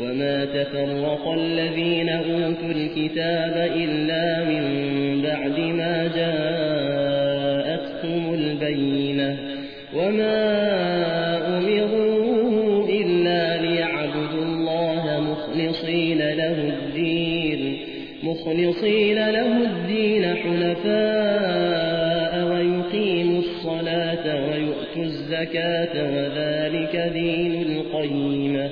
وما تفرق الذين أوتوا الكتاب إلا من بعد ما جاءتهم البينة وما أمروا إلا ليعبدوا الله مخلصين له الدين مخلصين له الدين حنفاء الزكاة وذلك دين القيمة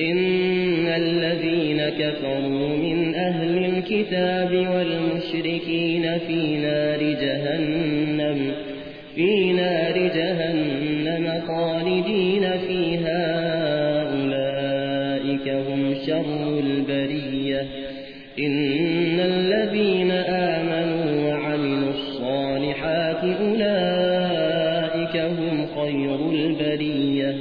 إن الذين كفروا من أهل الكتاب والمشركين في نار جهنم في نار جهنم خالدين فيها أولئك هم شر البرية إن الذين هم خير البرية.